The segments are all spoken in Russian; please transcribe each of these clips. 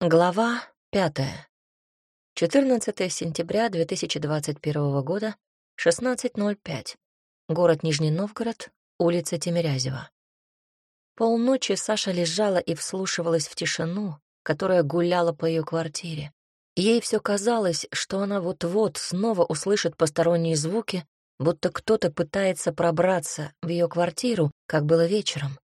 Глава пятая. 14 сентября 2021 года, 16.05. Город Нижний Новгород, улица Тимирязева. Полночи Саша лежала и вслушивалась в тишину, которая гуляла по ее квартире. Ей все казалось, что она вот-вот снова услышит посторонние звуки, будто кто-то пытается пробраться в ее квартиру, как было вечером.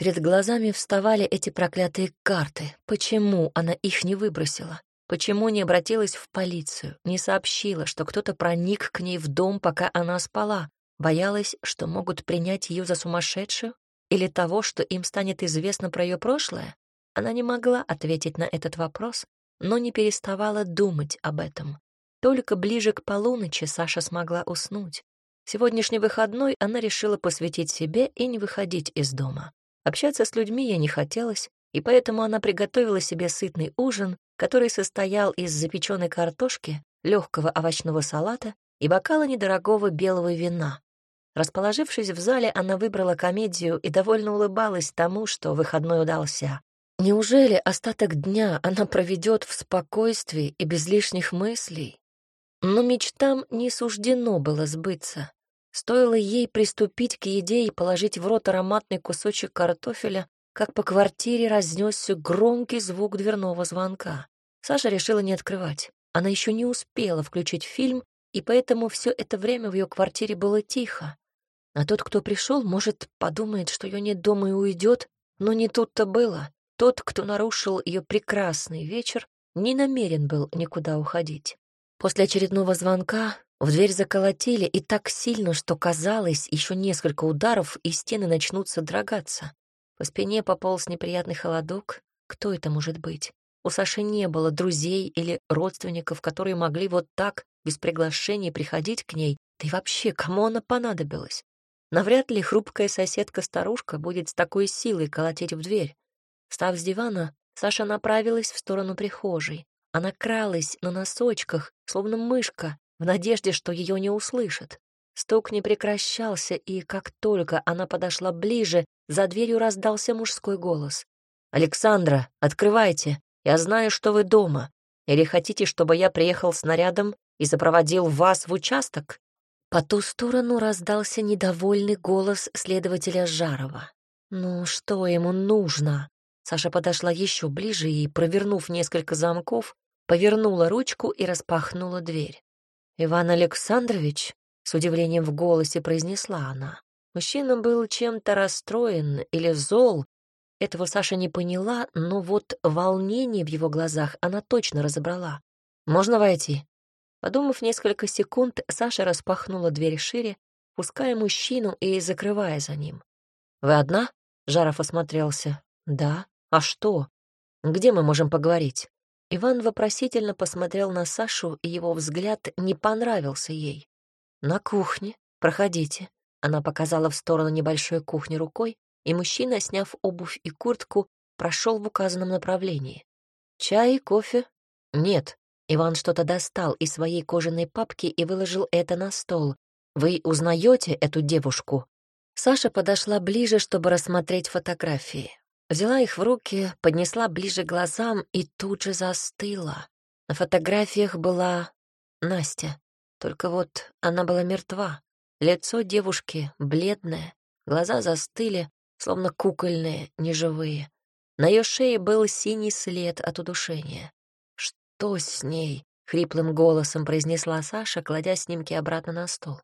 Перед глазами вставали эти проклятые карты. Почему она их не выбросила? Почему не обратилась в полицию, не сообщила, что кто-то проник к ней в дом, пока она спала? Боялась, что могут принять ее за сумасшедшую? Или того, что им станет известно про ее прошлое? Она не могла ответить на этот вопрос, но не переставала думать об этом. Только ближе к полуночи Саша смогла уснуть. Сегодняшний выходной она решила посвятить себе и не выходить из дома. Общаться с людьми ей не хотелось, и поэтому она приготовила себе сытный ужин, который состоял из запеченной картошки, легкого овощного салата и бокала недорогого белого вина. Расположившись в зале, она выбрала комедию и довольно улыбалась тому, что выходной удался. Неужели остаток дня она проведет в спокойствии и без лишних мыслей? Но мечтам не суждено было сбыться. Стоило ей приступить к еде и положить в рот ароматный кусочек картофеля, как по квартире разнесся громкий звук дверного звонка. Саша решила не открывать. Она еще не успела включить фильм, и поэтому все это время в ее квартире было тихо. А тот, кто пришел, может, подумает, что ее нет дома и уйдет, но не тут-то было. Тот, кто нарушил ее прекрасный вечер, не намерен был никуда уходить. После очередного звонка в дверь заколотили и так сильно, что казалось, еще несколько ударов, и стены начнут содрогаться. По спине пополз неприятный холодок. Кто это может быть? У Саши не было друзей или родственников, которые могли вот так, без приглашения, приходить к ней. Да и вообще, кому она понадобилась? Навряд ли хрупкая соседка-старушка будет с такой силой колотить в дверь. Встав с дивана, Саша направилась в сторону прихожей. Она кралась на носочках, словно мышка, в надежде, что ее не услышат. Стук не прекращался, и как только она подошла ближе, за дверью раздался мужской голос. «Александра, открывайте. Я знаю, что вы дома. Или хотите, чтобы я приехал с нарядом и запроводил вас в участок?» По ту сторону раздался недовольный голос следователя Жарова. «Ну, что ему нужно?» Саша подошла еще ближе и, провернув несколько замков, повернула ручку и распахнула дверь. «Иван Александрович?» — с удивлением в голосе произнесла она. Мужчина был чем-то расстроен или зол. Этого Саша не поняла, но вот волнение в его глазах она точно разобрала. «Можно войти?» Подумав несколько секунд, Саша распахнула дверь шире, пуская мужчину и закрывая за ним. «Вы одна?» — Жаров осмотрелся. «Да. А что? Где мы можем поговорить?» Иван вопросительно посмотрел на Сашу, и его взгляд не понравился ей. «На кухне. Проходите». Она показала в сторону небольшой кухни рукой, и мужчина, сняв обувь и куртку, прошел в указанном направлении. «Чай, кофе?» «Нет». Иван что-то достал из своей кожаной папки и выложил это на стол. «Вы узнаете эту девушку?» Саша подошла ближе, чтобы рассмотреть фотографии. Взяла их в руки, поднесла ближе к глазам и тут же застыла. На фотографиях была Настя. Только вот она была мертва. Лицо девушки бледное, глаза застыли, словно кукольные, неживые. На ее шее был синий след от удушения. «Что с ней?» — хриплым голосом произнесла Саша, кладя снимки обратно на стол.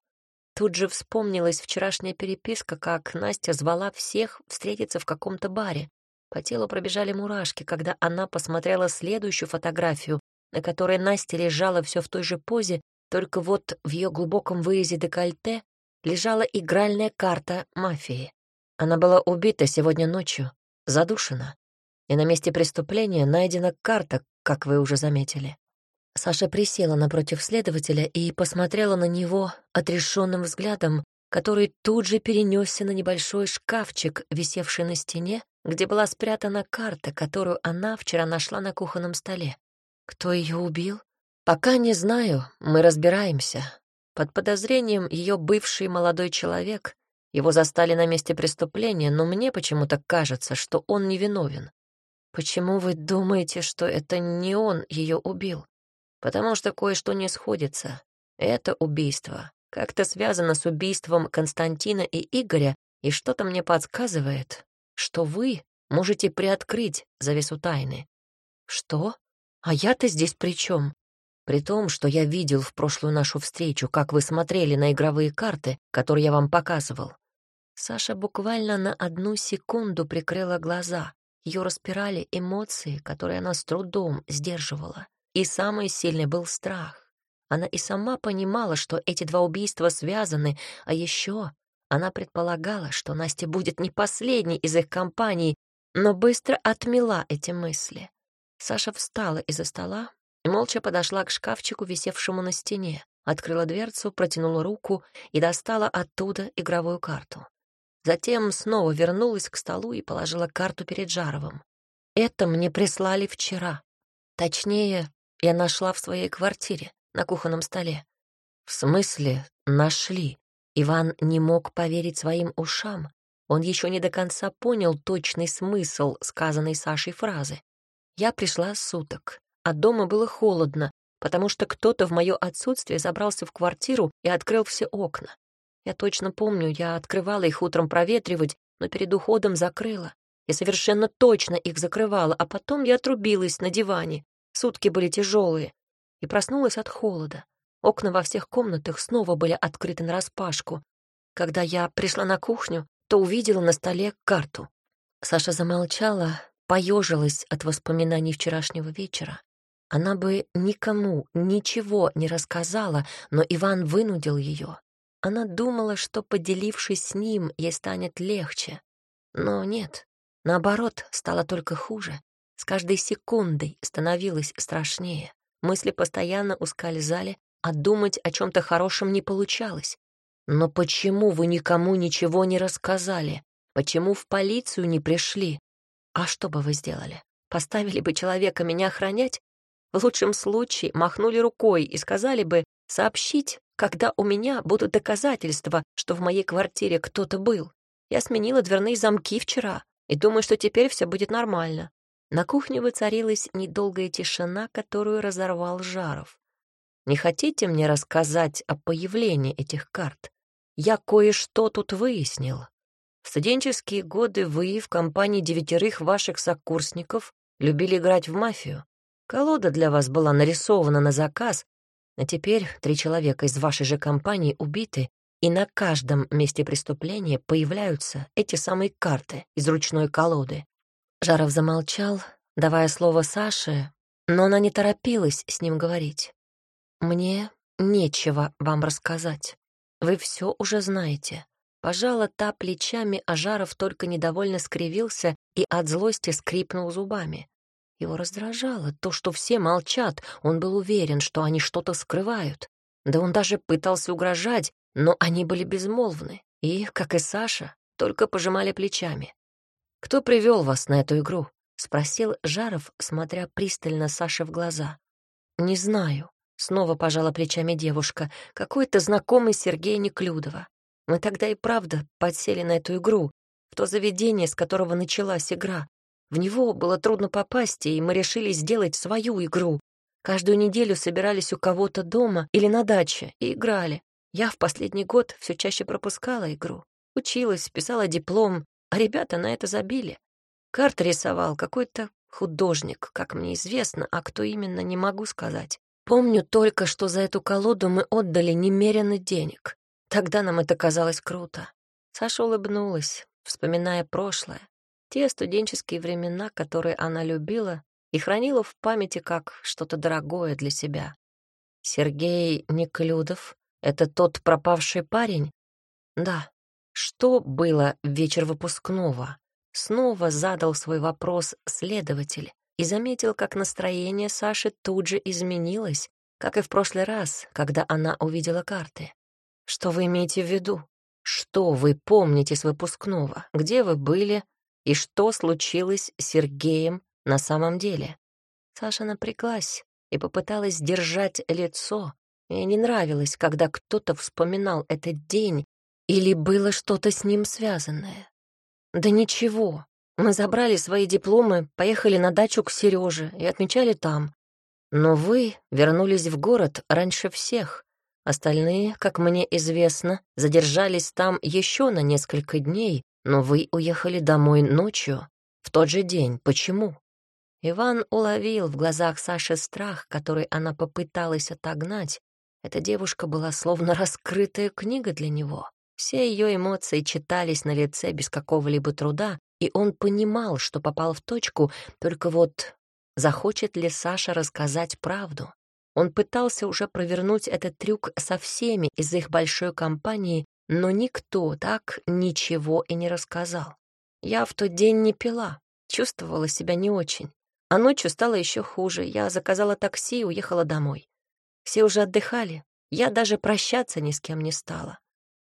Тут же вспомнилась вчерашняя переписка, как Настя звала всех встретиться в каком-то баре. По телу пробежали мурашки, когда она посмотрела следующую фотографию, на которой Настя лежала все в той же позе, только вот в ее глубоком вырезе декольте лежала игральная карта мафии. Она была убита сегодня ночью, задушена. И на месте преступления найдена карта, как вы уже заметили. Саша присела напротив следователя и посмотрела на него отрешенным взглядом, который тут же перенесся на небольшой шкафчик, висевший на стене, где была спрятана карта, которую она вчера нашла на кухонном столе. Кто ее убил? Пока не знаю, мы разбираемся. Под подозрением ее бывший молодой человек. Его застали на месте преступления, но мне почему-то кажется, что он невиновен. Почему вы думаете, что это не он ее убил? Потому что кое-что не сходится. Это убийство. Как-то связано с убийством Константина и Игоря, и что-то мне подсказывает, что вы можете приоткрыть завесу тайны. Что? А я-то здесь при чем? При том, что я видел в прошлую нашу встречу, как вы смотрели на игровые карты, которые я вам показывал. Саша буквально на одну секунду прикрыла глаза. Ее распирали эмоции, которые она с трудом сдерживала. И самый сильный был страх. Она и сама понимала, что эти два убийства связаны, а еще она предполагала, что Настя будет не последней из их компаний, но быстро отмела эти мысли. Саша встала из-за стола и молча подошла к шкафчику, висевшему на стене, открыла дверцу, протянула руку и достала оттуда игровую карту. Затем снова вернулась к столу и положила карту перед Жаровым. Это мне прислали вчера. Точнее, я нашла в своей квартире, на кухонном столе. В смысле нашли? Иван не мог поверить своим ушам. Он еще не до конца понял точный смысл сказанной Сашей фразы. Я пришла суток, а дома было холодно, потому что кто-то в мое отсутствие забрался в квартиру и открыл все окна. Я точно помню, я открывала их утром проветривать, но перед уходом закрыла. Я совершенно точно их закрывала, а потом я отрубилась на диване. Сутки были тяжелые. И проснулась от холода. Окна во всех комнатах снова были открыты нараспашку. Когда я пришла на кухню, то увидела на столе карту. Саша замолчала, поежилась от воспоминаний вчерашнего вечера. Она бы никому ничего не рассказала, но Иван вынудил ее. Она думала, что, поделившись с ним, ей станет легче. Но нет, наоборот, стало только хуже. С каждой секундой становилось страшнее. Мысли постоянно ускользали, а думать о чем-то хорошем не получалось. Но почему вы никому ничего не рассказали? Почему в полицию не пришли? А что бы вы сделали? Поставили бы человека меня охранять? В лучшем случае махнули рукой и сказали бы сообщить когда у меня будут доказательства, что в моей квартире кто-то был. Я сменила дверные замки вчера и думаю, что теперь все будет нормально. На кухне воцарилась недолгая тишина, которую разорвал Жаров. «Не хотите мне рассказать о появлении этих карт? Я кое-что тут выяснил. В студенческие годы вы в компании девятерых ваших сокурсников любили играть в мафию. Колода для вас была нарисована на заказ, а теперь три человека из вашей же компании убиты, и на каждом месте преступления появляются эти самые карты из ручной колоды. Жаров замолчал, давая слово Саше, но она не торопилась с ним говорить. «Мне нечего вам рассказать. Вы все уже знаете». Пожала та плечами, а Жаров только недовольно скривился и от злости скрипнул зубами. Его раздражало то, что все молчат, он был уверен, что они что-то скрывают. Да он даже пытался угрожать, но они были безмолвны и, как и Саша, только пожимали плечами. «Кто привел вас на эту игру?» — спросил Жаров, смотря пристально Саше в глаза. «Не знаю», — снова пожала плечами девушка, «какой-то знакомый Сергея Неклюдова. Мы тогда и правда подсели на эту игру, в то заведение, с которого началась игра. В него было трудно попасть, и мы решили сделать свою игру. Каждую неделю собирались у кого-то дома или на даче и играли. Я в последний год все чаще пропускала игру. Училась, писала диплом, а ребята на это забили. Карты рисовал какой-то художник, как мне известно, а кто именно, не могу сказать. Помню только, что за эту колоду мы отдали немерено денег. Тогда нам это казалось круто. Саша улыбнулась, вспоминая прошлое. Те студенческие времена, которые она любила и хранила в памяти как что-то дорогое для себя. Сергей Неклюдов — это тот пропавший парень? Да. Что было вечер выпускного? Снова задал свой вопрос следователь и заметил, как настроение Саши тут же изменилось, как и в прошлый раз, когда она увидела карты. Что вы имеете в виду? Что вы помните с выпускного? Где вы были? И что случилось с Сергеем на самом деле? Саша напряглась и попыталась держать лицо. Ей не нравилось, когда кто-то вспоминал этот день или было что-то с ним связанное. Да ничего, Мы забрали свои дипломы, поехали на дачу к Сереже и отмечали там. Но вы вернулись в город раньше всех. Остальные, как мне известно, задержались там еще на несколько дней, но вы уехали домой ночью, в тот же день. Почему? Иван уловил в глазах Саши страх, который она попыталась отогнать. Эта девушка была словно раскрытая книга для него. Все ее эмоции читались на лице без какого-либо труда, и он понимал, что попал в точку, только вот захочет ли Саша рассказать правду. Он пытался уже провернуть этот трюк со всеми из их большой компании, но никто так ничего и не рассказал. Я в тот день не пила, чувствовала себя не очень. А ночью стало еще хуже. Я заказала такси и уехала домой. Все уже отдыхали. Я даже прощаться ни с кем не стала.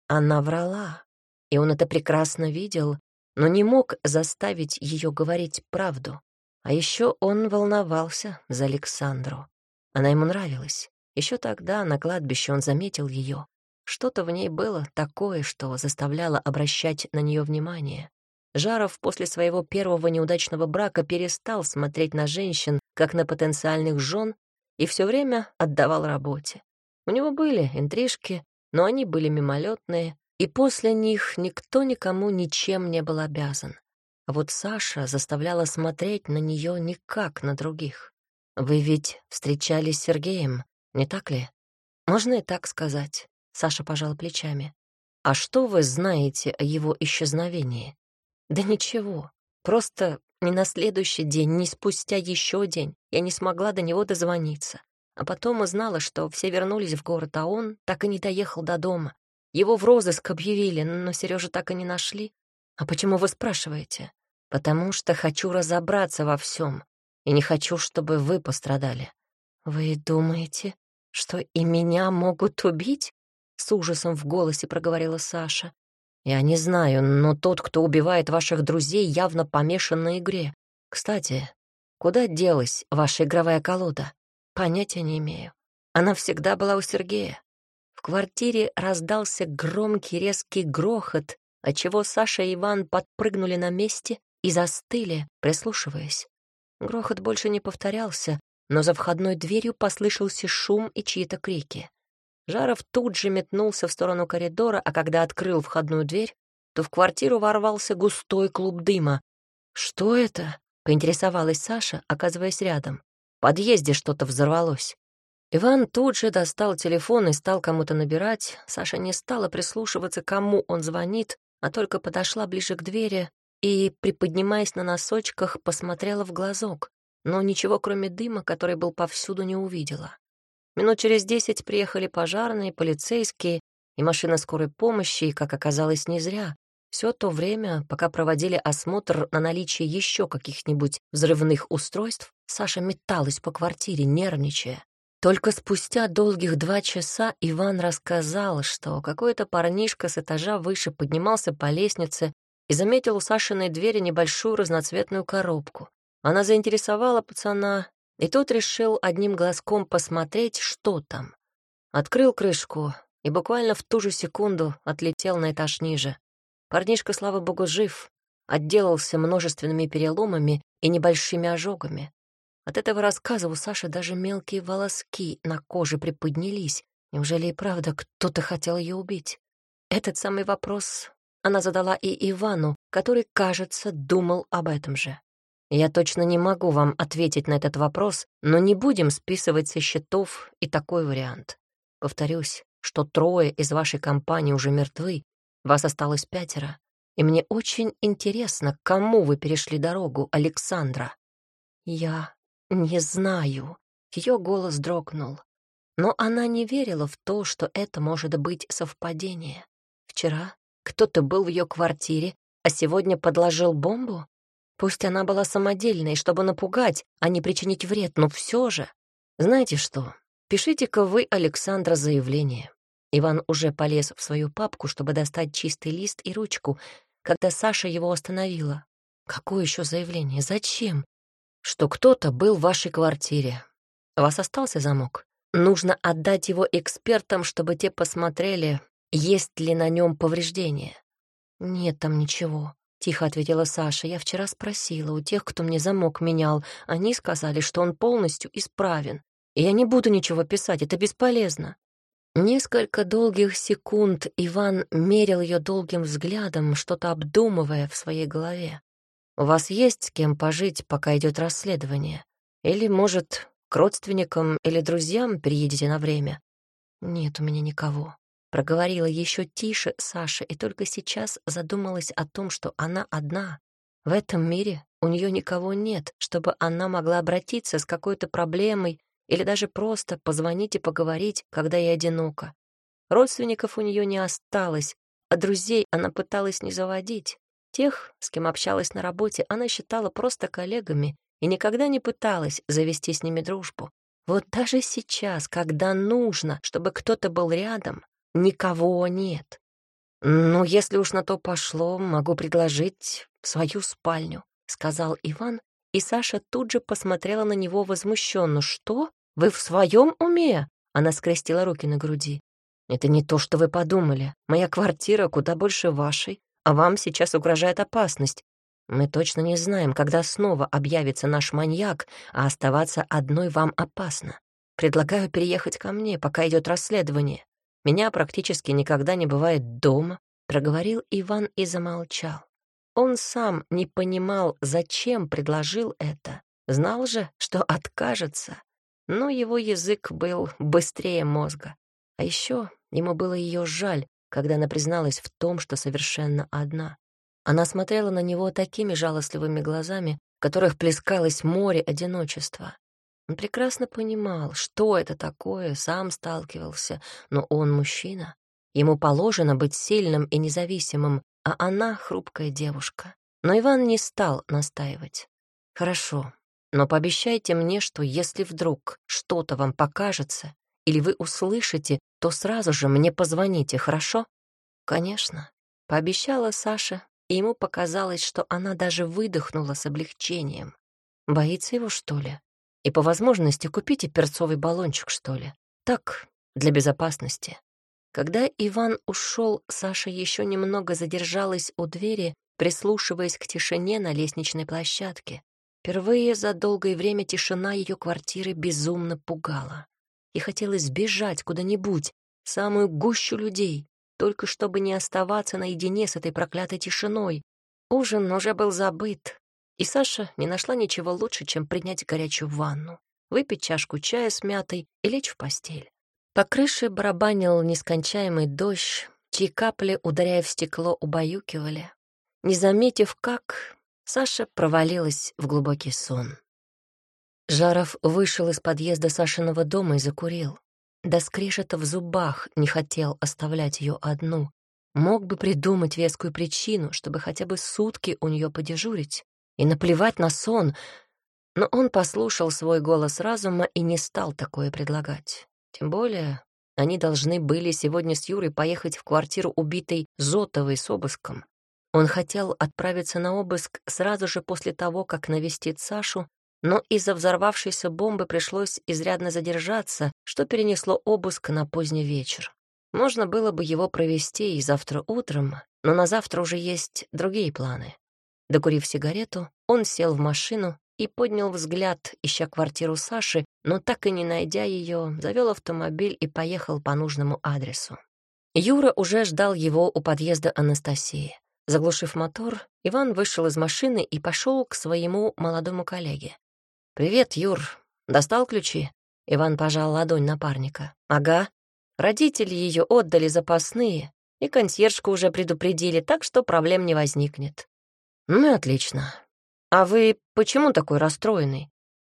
Она врала, и он это прекрасно видел, но не мог заставить ее говорить правду. А еще он волновался за Александру. Она ему нравилась. Еще тогда на кладбище он заметил ее. Что-то в ней было такое, что заставляло обращать на нее внимание. Жаров после своего первого неудачного брака перестал смотреть на женщин, как на потенциальных жен, и все время отдавал работе. У него были интрижки, но они были мимолетные, и после них никто никому ничем не был обязан. А вот Саша заставляла смотреть на нее не как на других. «Вы ведь встречались с Сергеем, не так ли?» «Можно и так сказать», — Саша пожал плечами. «А что вы знаете о его исчезновении?» Да ничего, просто не на следующий день, не спустя еще день я не смогла до него дозвониться. А потом узнала, что все вернулись в город, а он так и не доехал до дома. Его в розыск объявили, но Сережу так и не нашли. А почему вы спрашиваете? Потому что хочу разобраться во всем и не хочу, чтобы вы пострадали. Вы думаете, что и меня могут убить? С ужасом в голосе проговорила Саша. Я не знаю, но тот, кто убивает ваших друзей, явно помешан на игре. Кстати, куда делась ваша игровая колода? Понятия не имею. Она всегда была у Сергея. Квартире раздался громкий резкий грохот, отчего Саша и Иван подпрыгнули на месте и застыли, прислушиваясь. Грохот больше не повторялся, но за входной дверью послышался шум и чьи-то крики. Жаров тут же метнулся в сторону коридора, а когда открыл входную дверь, то в квартиру ворвался густой клуб дыма. «Что это?» — поинтересовалась Саша, оказываясь рядом. В подъезде что-то взорвалось. Иван тут же достал телефон и стал кому-то набирать. Саша не стала прислушиваться, кому он звонит, а только подошла ближе к двери и, приподнимаясь на носочках, посмотрела в глазок, но ничего, кроме дыма, который был повсюду, не увидела. Минут через десять приехали пожарные, полицейские и машина скорой помощи, и, как оказалось, не зря. Все то время, пока проводили осмотр на наличие еще каких-нибудь взрывных устройств, Саша металась по квартире, нервничая. Только спустя долгих два часа Иван рассказал, что какой-то парнишка с этажа выше поднимался по лестнице и заметил у Сашиной двери небольшую разноцветную коробку. Она заинтересовала пацана, и тот решил одним глазком посмотреть, что там. Открыл крышку и буквально в ту же секунду отлетел на этаж ниже. Парнишка, слава богу, жив, отделался множественными переломами и небольшими ожогами. От этого рассказа у Саши даже мелкие волоски на коже приподнялись. Неужели и правда кто-то хотел ее убить? Этот самый вопрос она задала и Ивану, который, кажется, думал об этом же. Я точно не могу вам ответить на этот вопрос, но не будем списывать со счетов и такой вариант. Повторюсь, что трое из вашей компании уже мертвы, вас осталось пятеро, и мне очень интересно, кому вы перешли дорогу, Александра. Я не знаю. Ее голос дрогнул. Но она не верила в то, что это может быть совпадение. Вчера кто-то был в ее квартире, а сегодня подложил бомбу? Пусть она была самодельной, чтобы напугать, а не причинить вред, но все же. Знаете что, пишите-ка вы, Александра, заявление. Иван уже полез в свою папку, чтобы достать чистый лист и ручку, когда Саша его остановила. Какое еще заявление? Зачем? Что кто-то был в вашей квартире. У вас остался замок? Нужно отдать его экспертам, чтобы те посмотрели, есть ли на нем повреждения. Нет там ничего. тихо ответила Саша. «Я вчера спросила у тех, кто мне замок менял. Они сказали, что он полностью исправен. Я не буду ничего писать, это бесполезно». Несколько долгих секунд Иван мерил ее долгим взглядом, что-то обдумывая в своей голове. «У вас есть с кем пожить, пока идет расследование? Или, может, к родственникам или друзьям переедете на время?» «Нет у меня никого», — проговорила еще тише Саша и только сейчас задумалась о том, что она одна. В этом мире у нее никого нет, чтобы она могла обратиться с какой-то проблемой или даже просто позвонить и поговорить, когда ей одиноко. Родственников у нее не осталось, а друзей она пыталась не заводить. Тех, с кем общалась на работе, она считала просто коллегами и никогда не пыталась завести с ними дружбу. Вот даже сейчас, когда нужно, чтобы кто-то был рядом, никого нет. «Ну, если уж на то пошло, могу предложить свою спальню», — сказал Иван и Саша тут же посмотрела на него возмущенно. «Что? Вы в своем уме?» Она скрестила руки на груди. «Это не то, что вы подумали. Моя квартира куда больше вашей, а вам сейчас угрожает опасность. Мы точно не знаем, когда снова объявится наш маньяк, а оставаться одной вам опасно. Предлагаю переехать ко мне, пока идет расследование. Меня практически никогда не бывает дома», — проговорил Иван и замолчал. Он сам не понимал, зачем предложил это. Знал же, что откажется. Но его язык был быстрее мозга. А еще ему было ее жаль, когда она призналась в том, что совершенно одна. Она смотрела на него такими жалостливыми глазами, в которых плескалось море одиночества. Он прекрасно понимал, что это такое, сам сталкивался, но он мужчина. Ему положено быть сильным и независимым, а она — хрупкая девушка. Но Иван не стал настаивать. «Хорошо, но пообещайте мне, что если вдруг что-то вам покажется или вы услышите, то сразу же мне позвоните, хорошо?» «Конечно», — пообещала Саша, и ему показалось, что она даже выдохнула с облегчением. Боится его, что ли? И по возможности купите перцовый баллончик, что ли? Так, для безопасности. Когда Иван ушел, Саша еще немного задержалась у двери, прислушиваясь к тишине на лестничной площадке. Впервые за долгое время тишина ее квартиры безумно пугала. И хотелось сбежать куда-нибудь, в самую гущу людей, только чтобы не оставаться наедине с этой проклятой тишиной. Ужин уже был забыт, и Саша не нашла ничего лучше, чем принять горячую ванну, выпить чашку чая с мятой и лечь в постель. По крыше барабанил нескончаемый дождь, чьи капли, ударяя в стекло, убаюкивали. Не заметив как, Саша провалилась в глубокий сон. Жаров вышел из подъезда Сашиного дома и закурил. До скрежета в зубах не хотел оставлять ее одну. Мог бы придумать вескую причину, чтобы хотя бы сутки у нее подежурить и наплевать на сон, но он послушал свой голос разума и не стал такое предлагать. Тем более они должны были сегодня с Юрой поехать в квартиру убитой Зотовой с обыском. Он хотел отправиться на обыск сразу же после того, как навестит Сашу, но из-за взорвавшейся бомбы пришлось изрядно задержаться, что перенесло обыск на поздний вечер. Можно было бы его провести и завтра утром, но на завтра уже есть другие планы. Докурив сигарету, он сел в машину и поднял взгляд, ища квартиру Саши, но так и не найдя ее, завел автомобиль и поехал по нужному адресу. Юра уже ждал его у подъезда Анастасии. Заглушив мотор, Иван вышел из машины и пошел к своему молодому коллеге. «Привет, Юр. Достал ключи?» Иван пожал ладонь напарника. «Ага. Родители ее отдали запасные, и консьержку уже предупредили, так что проблем не возникнет». «Ну и отлично. «А вы почему такой расстроенный?»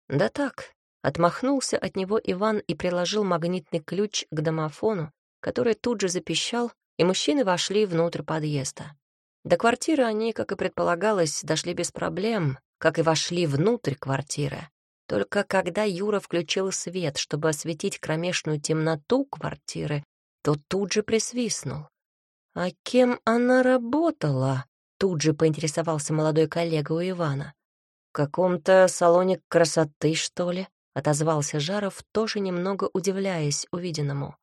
«Да так», — отмахнулся от него Иван и приложил магнитный ключ к домофону, который тут же запищал, и мужчины вошли внутрь подъезда. До квартиры они, как и предполагалось, дошли без проблем, как и вошли внутрь квартиры. Только когда Юра включил свет, чтобы осветить кромешную темноту квартиры, то тут же присвистнул. «А кем она работала?» Тут же поинтересовался молодой коллега у Ивана. «В каком-то салоне красоты, что ли?» — отозвался Жаров, тоже немного удивляясь увиденному.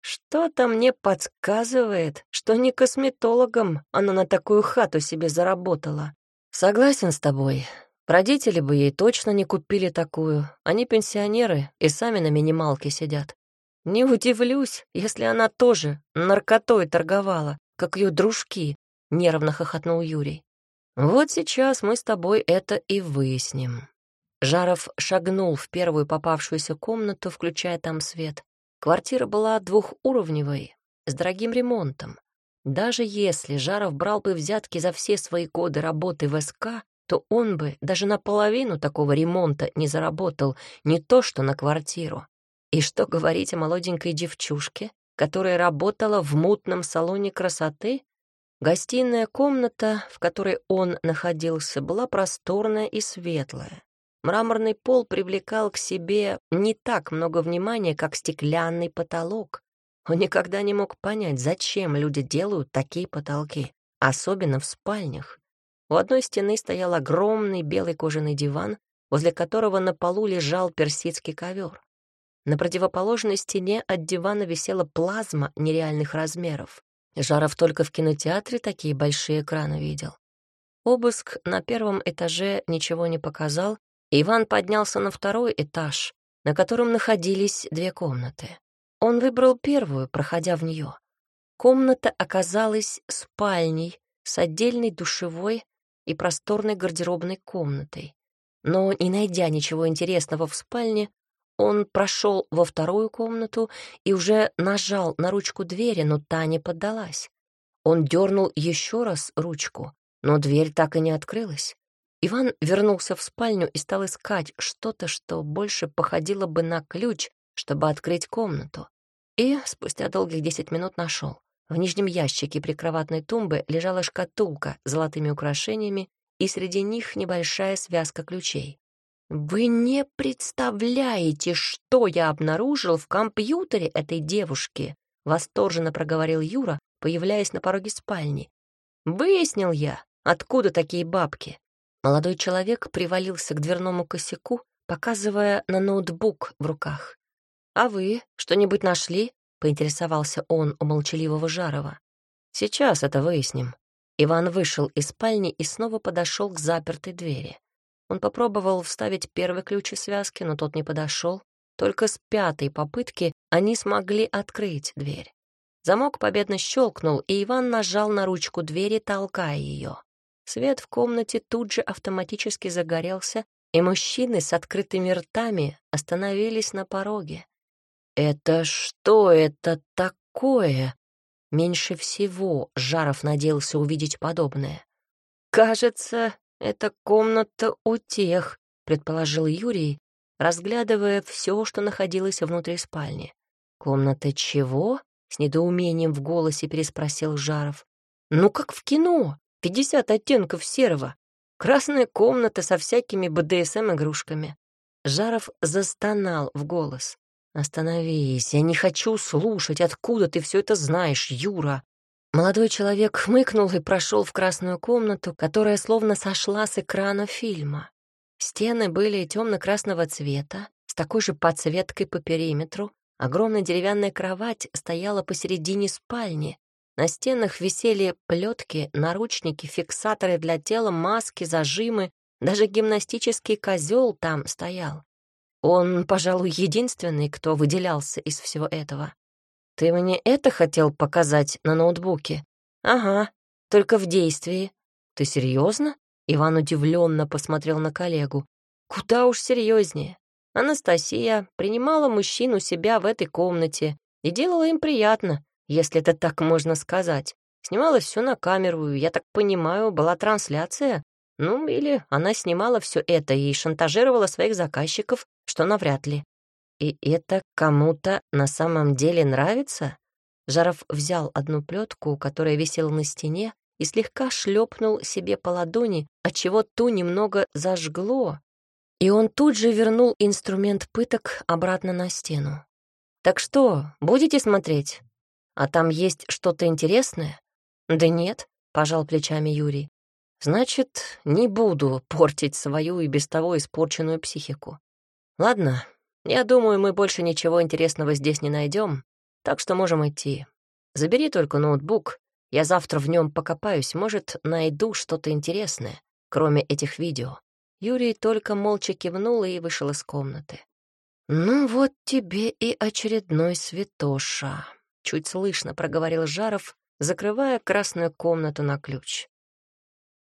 Что-то мне подсказывает, что не косметологом она на такую хату себе заработала. Согласен с тобой. Родители бы ей точно не купили такую. Они пенсионеры и сами на минималке сидят. Не удивлюсь, если она тоже наркотой торговала, как ее дружки, — нервно хохотнул Юрий. Вот сейчас мы с тобой это и выясним. Жаров шагнул в первую попавшуюся комнату, включая там свет. Квартира была двухуровневой, с дорогим ремонтом. Даже если Жаров брал бы взятки за все свои годы работы в СК, то он бы даже наполовину такого ремонта не заработал, не то что на квартиру. И что говорить о молоденькой девчушке, которая работала в мутном салоне красоты? Гостиная комната, в которой он находился, была просторная и светлая. Мраморный пол привлекал к себе не так много внимания, как стеклянный потолок. Он никогда не мог понять, зачем люди делают такие потолки, особенно в спальнях. У одной стены стоял огромный белый кожаный диван, возле которого на полу лежал персидский ковер. На противоположной стене от дивана висела плазма нереальных размеров. Жаров только в кинотеатре такие большие экраны видел. Обыск на первом этаже ничего не показал, и Иван поднялся на второй этаж, на котором находились две комнаты. Он выбрал первую, проходя в нее. Комната оказалась спальней с отдельной душевой и просторной гардеробной комнатой. Но, не найдя ничего интересного в спальне, он прошел во вторую комнату и уже нажал на ручку двери, но та не поддалась. Он дернул еще раз ручку, но дверь так и не открылась. Иван вернулся в спальню и стал искать что-то, что больше походило бы на ключ, чтобы открыть комнату. И спустя долгих десять минут нашел. В нижнем ящике прикроватной тумбы лежала шкатулка с золотыми украшениями, и среди них небольшая связка ключей. «Вы не представляете, что я обнаружил в компьютере этой девушки!» — восторженно проговорил Юра, появляясь на пороге спальни. «Выяснил я, откуда такие бабки». Молодой человек привалился к дверному косяку, показывая на ноутбук в руках. «А вы что-нибудь нашли?» — поинтересовался он у молчаливого Жарова. «Сейчас это выясним». Иван вышел из спальни и снова подошел к запертой двери. Он попробовал вставить первый ключ из связки, но тот не подошел. Только с пятой попытки они смогли открыть дверь. Замок победно щелкнул, и Иван нажал на ручку двери, толкая ее. Свет в комнате тут же автоматически загорелся, и мужчины с открытыми ртами остановились на пороге. «Это что это такое?» Меньше всего Жаров надеялся увидеть подобное. «Кажется, «Это комната у тех», — предположил Юрий, разглядывая все, что находилось внутри спальни. «Комната чего?» — с недоумением в голосе переспросил Жаров. «Ну, как в кино. Пятьдесят оттенков серого. Красная комната со всякими БДСМ-игрушками». Жаров застонал в голос. «Остановись, я не хочу слушать, откуда ты все это знаешь, Юра. Молодой человек хмыкнул и прошел в красную комнату, которая словно сошла с экрана фильма. Стены были темно-красного цвета, с такой же подсветкой по периметру. Огромная деревянная кровать стояла посередине спальни. На стенах висели плетки, наручники, фиксаторы для тела, маски, зажимы. Даже гимнастический козел там стоял. Он, пожалуй, единственный, кто выделялся из всего этого. «Ты мне это хотел показать на ноутбуке?» «Ага, только в действии». «Ты серьезно? Иван удивленно посмотрел на коллегу. «Куда уж серьезнее. Анастасия принимала мужчин у себя в этой комнате и делала им приятно, если это так можно сказать. Снимала все на камеру, я так понимаю, была трансляция. Ну, или она снимала все это и шантажировала своих заказчиков, что навряд ли. И это кому-то на самом деле нравится? Жаров взял одну плетку, которая висела на стене, и слегка шлепнул себе по ладони, отчего ту немного зажгло, и он тут же вернул инструмент пыток обратно на стену. «Так что, будете смотреть? А там есть что-то интересное?» «Да нет», — пожал плечами Юрий. «Значит, не буду портить свою и без того испорченную психику. Ладно, я думаю, мы больше ничего интересного здесь не найдем. Так что можем идти. Забери только ноутбук. Я завтра в нем покопаюсь, может, найду что-то интересное, кроме этих видео». Юрий только молча кивнул и вышел из комнаты. «Ну вот тебе и очередной святоша», — чуть слышно проговорил Жаров, закрывая красную комнату на ключ.